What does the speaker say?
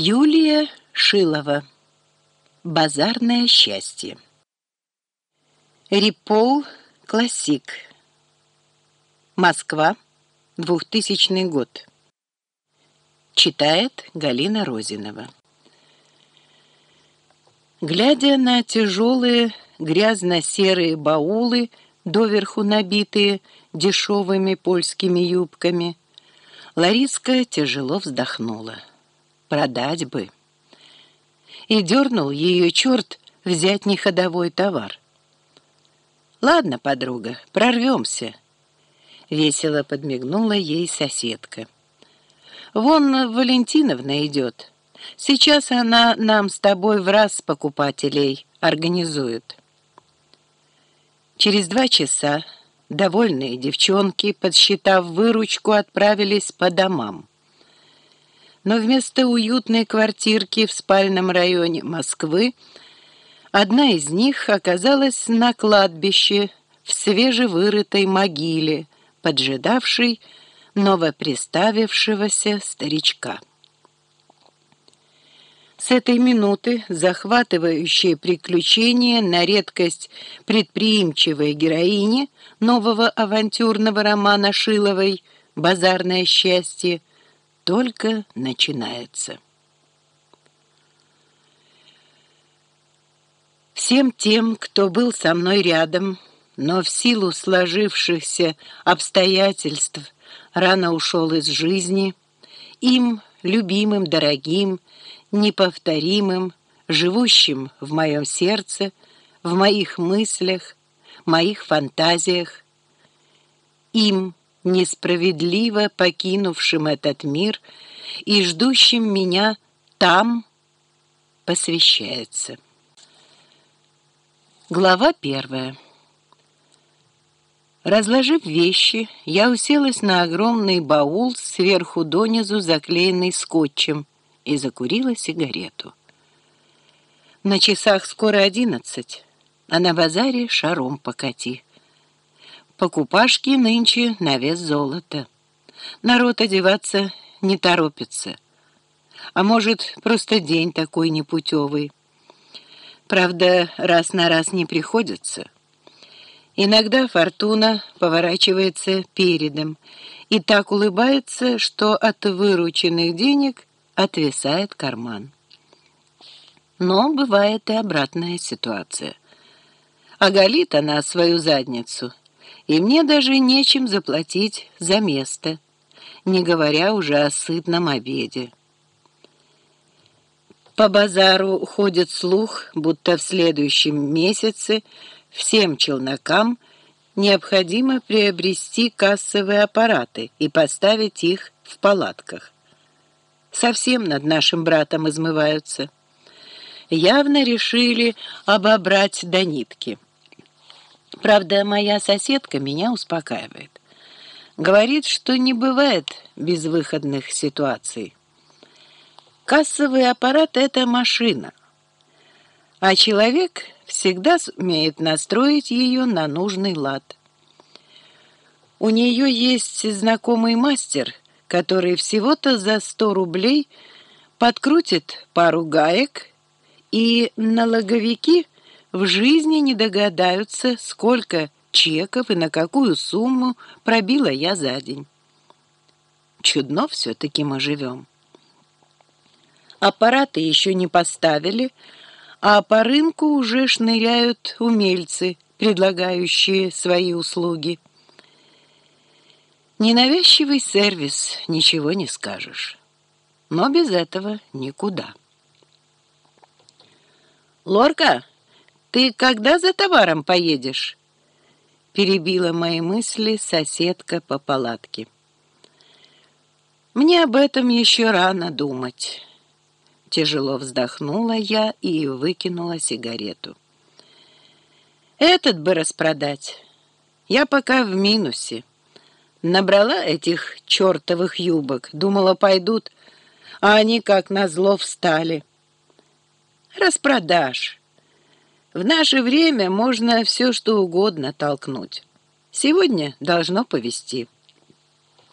Юлия Шилова. Базарное счастье. Рипол Классик. Москва. 2000 год. Читает Галина Розинова. Глядя на тяжелые грязно-серые баулы, доверху набитые дешевыми польскими юбками, Лариска тяжело вздохнула продать бы. И дернул ее черт взять неходовой товар. «Ладно, подруга, прорвемся», — весело подмигнула ей соседка. «Вон Валентиновна идет. Сейчас она нам с тобой в раз покупателей организует». Через два часа довольные девчонки, подсчитав выручку, отправились по домам но вместо уютной квартирки в спальном районе Москвы одна из них оказалась на кладбище в свежевырытой могиле, поджидавшей новоприставившегося старичка. С этой минуты захватывающее приключение на редкость предприимчивой героини нового авантюрного романа Шиловой «Базарное счастье» только начинается. Всем тем, кто был со мной рядом, но в силу сложившихся обстоятельств рано ушел из жизни, им, любимым, дорогим, неповторимым, живущим в моем сердце, в моих мыслях, моих фантазиях, им, несправедливо покинувшим этот мир и ждущим меня там, посвящается. Глава первая. Разложив вещи, я уселась на огромный баул сверху донизу, заклеенный скотчем, и закурила сигарету. На часах скоро одиннадцать, а на базаре шаром покати. Покупашки нынче на вес золота. Народ одеваться не торопится. А может, просто день такой непутевый. Правда, раз на раз не приходится. Иногда фортуна поворачивается передом и так улыбается, что от вырученных денег отвисает карман. Но бывает и обратная ситуация. Оголит она свою задницу — и мне даже нечем заплатить за место, не говоря уже о сытном обеде. По базару ходит слух, будто в следующем месяце всем челнокам необходимо приобрести кассовые аппараты и поставить их в палатках. Совсем над нашим братом измываются. Явно решили обобрать до нитки. Правда, моя соседка меня успокаивает. Говорит, что не бывает безвыходных ситуаций. Кассовый аппарат — это машина, а человек всегда умеет настроить ее на нужный лад. У нее есть знакомый мастер, который всего-то за 100 рублей подкрутит пару гаек, и налоговики — в жизни не догадаются, сколько чеков и на какую сумму пробила я за день. Чудно все-таки мы живем. Аппараты еще не поставили, а по рынку уже шныряют умельцы, предлагающие свои услуги. Ненавязчивый сервис, ничего не скажешь. Но без этого никуда. «Лорка!» «Ты когда за товаром поедешь?» Перебила мои мысли соседка по палатке. «Мне об этом еще рано думать». Тяжело вздохнула я и выкинула сигарету. «Этот бы распродать. Я пока в минусе. Набрала этих чертовых юбок, думала, пойдут, а они как назло встали. Распродашь». В наше время можно все что угодно толкнуть. Сегодня должно повести.